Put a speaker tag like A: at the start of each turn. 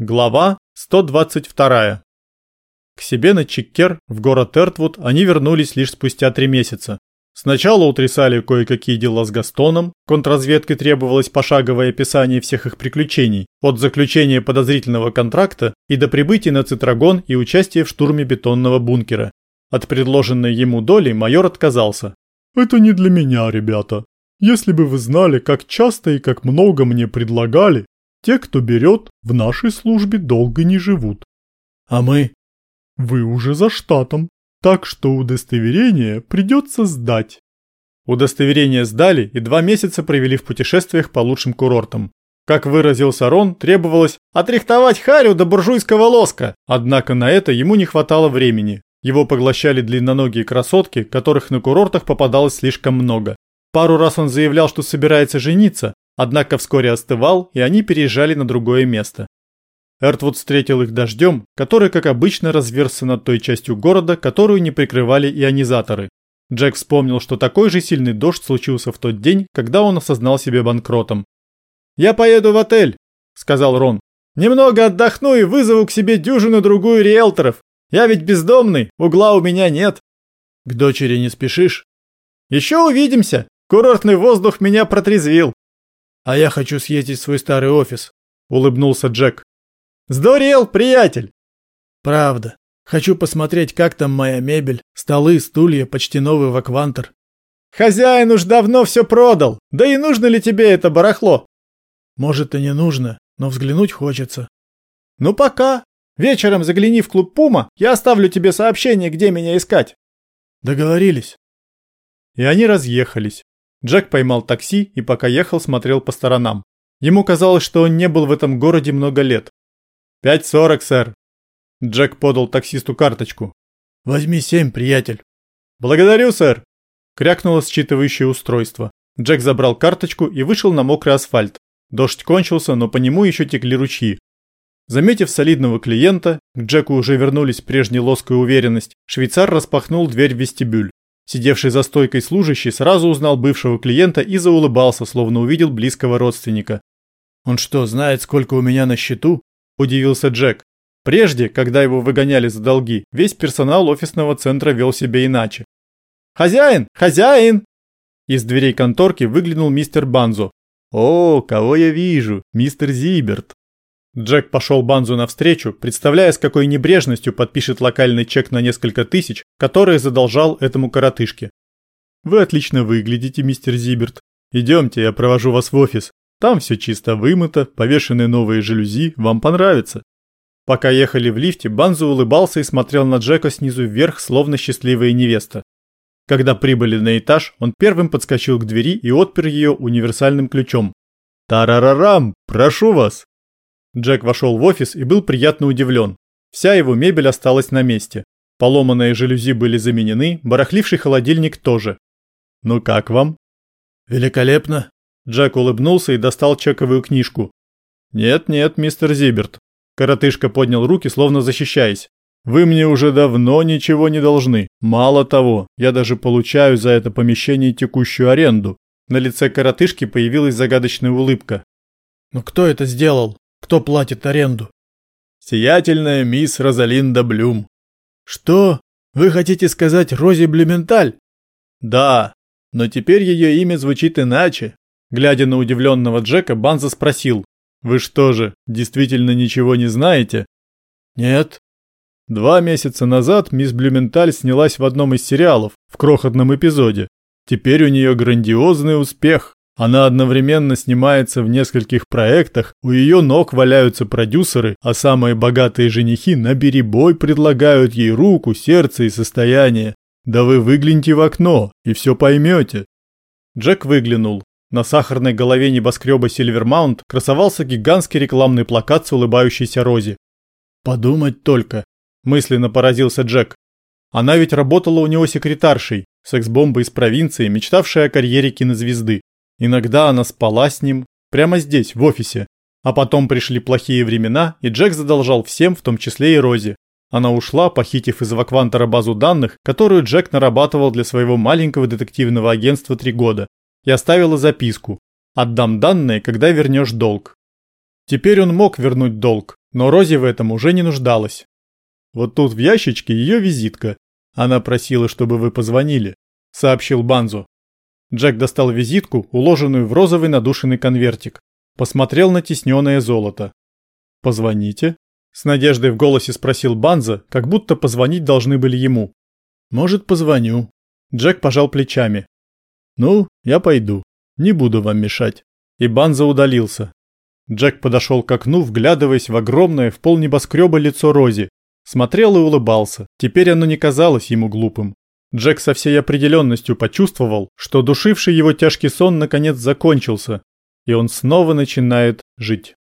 A: Глава 122. К себе на Чиккер в город Эртвуд они вернулись лишь спустя три месяца. Сначала утрясали кое-какие дела с Gastoном. контрразведке требовалось пошаговое описание всех их приключений, от заключения подозрительного контракта и до прибытия на Цитрагон и участия в штурме бетонного бункера. От предложенной ему доли майор отказался.
B: «Это не для меня, ребята. Если бы вы знали, как часто и как много мне предлагали, те, кто берет, в нашей службе долго не живут.
A: А мы?
B: Вы уже за штатом, так что удостоверение придется сдать.
A: Удостоверение сдали и два месяца провели в путешествиях по лучшим курортам. Как выразился Рон, требовалось отрихтовать Харю до буржуйского лоска. Однако на это ему не хватало времени. Его поглощали длинноногие красотки, которых на курортах попадалось слишком много. Пару раз он заявлял, что собирается жениться, Однако вскоре остывал, и они переезжали на другое место. Эртвуд встретил их дождем, который, как обычно, разверзся над той частью города, которую не прикрывали ионизаторы. Джек вспомнил, что такой же сильный дождь случился в тот день, когда он осознал себя банкротом. «Я поеду в отель», — сказал Рон. «Немного отдохну и вызову к себе дюжину-другую риэлторов. Я ведь бездомный, угла у меня нет».
B: «К дочери не спешишь?»
A: «Еще увидимся. Курортный воздух меня протрезвил».
B: «А я хочу съездить в свой старый офис», — улыбнулся Джек.
A: «Сдурел, приятель!»
B: «Правда. Хочу посмотреть, как там моя мебель, столы, стулья, почти новый ваквантер».
A: «Хозяин уж давно все продал. Да и нужно ли тебе это барахло?»
B: «Может, и не нужно, но взглянуть хочется».
A: «Ну пока. Вечером загляни в клуб Пума, я оставлю тебе сообщение, где меня искать».
B: «Договорились».
A: И они разъехались. Джек поймал такси и пока ехал, смотрел по сторонам. Ему казалось, что он не был в этом городе много лет. «Пять сорок, сэр». Джек подал таксисту карточку.
B: «Возьми семь, приятель».
A: «Благодарю, сэр», — крякнуло считывающее устройство. Джек забрал карточку и вышел на мокрый асфальт. Дождь кончился, но по нему еще текли ручьи. Заметив солидного клиента, к Джеку уже вернулись прежний лоск и уверенность, швейцар распахнул дверь в вестибюль. Сидевший за стойкой служащий сразу узнал бывшего клиента и заулыбался, словно увидел близкого родственника.
B: «Он что, знает, сколько у меня на счету?»
A: – удивился Джек. Прежде, когда его выгоняли за долги, весь персонал офисного центра вел себя иначе. «Хозяин! Хозяин!» Из дверей конторки выглянул мистер Банзо. «О, кого я вижу! Мистер Зиберт!» Джек пошел Банзу навстречу, представляя, с какой небрежностью подпишет локальный чек на несколько тысяч, который задолжал этому коротышке. «Вы отлично выглядите, мистер Зиберт. Идемте, я провожу вас в офис. Там все чисто вымыто, повешены новые жалюзи, вам понравится». Пока ехали в лифте, Банзу улыбался и смотрел на Джека снизу вверх, словно счастливая невеста. Когда прибыли на этаж, он первым подскочил к двери и отпер ее универсальным ключом. «Тарарарам! Прошу вас!» Джек вошел в офис и был приятно удивлен. Вся его мебель осталась на месте. Поломанные жалюзи были заменены, барахливший холодильник тоже. «Ну как вам?»
B: «Великолепно!»
A: Джек улыбнулся и достал чековую книжку. «Нет-нет, мистер Зиберт». Коротышка поднял руки, словно защищаясь. «Вы мне уже давно ничего не должны. Мало того, я даже получаю за это помещение текущую аренду». На лице коротышки появилась загадочная улыбка.
B: «Но кто это сделал?» Кто платит аренду?
A: Сиятельная мисс Розалинда Блюм.
B: Что? Вы хотите сказать Рози Блюменталь?
A: Да, но теперь ее имя звучит иначе. Глядя на удивленного Джека, Банза спросил. Вы что же, действительно ничего не знаете?
B: Нет.
A: Два месяца назад мисс Блюменталь снялась в одном из сериалов, в крохотном эпизоде. Теперь у нее грандиозный успех. Она одновременно снимается в нескольких проектах, у ее ног валяются продюсеры, а самые богатые женихи на беребой предлагают ей руку, сердце и состояние. Да вы выгляните в окно и все поймете. Джек выглянул. На сахарной голове небоскреба Сильвермаунт красовался гигантский рекламный плакат с улыбающейся Рози. «Подумать только», – мысленно поразился Джек. Она ведь работала у него секретаршей, секс-бомбой из провинции, мечтавшей о карьере кинозвезды. Иногда она спала с ним, прямо здесь, в офисе. А потом пришли плохие времена, и Джек задолжал всем, в том числе и Розе. Она ушла, похитив из Ваквантера базу данных, которую Джек нарабатывал для своего маленького детективного агентства три года, и оставила записку «Отдам данные, когда вернешь долг». Теперь он мог вернуть долг, Но Рози в этом уже не нуждалась. Вот тут в ящичке ее визитка. Она просила, чтобы вы позвонили, сообщил Банзо. Джек достал визитку, уложенную в розовый надушенный конвертик. Посмотрел на тисненное золото. «Позвоните?» С надеждой в голосе спросил Банза, как будто позвонить должны были ему. «Может, позвоню». Джек пожал плечами. «Ну, я пойду. Не буду вам мешать». И Банза удалился. Джек подошел к окну, вглядываясь в огромное в пол небоскреба лицо Рози. Смотрел и улыбался. Теперь оно не казалось ему глупым. Джек со всей определенностью почувствовал, что душивший его тяжкий сон наконец закончился, и он снова начинает жить.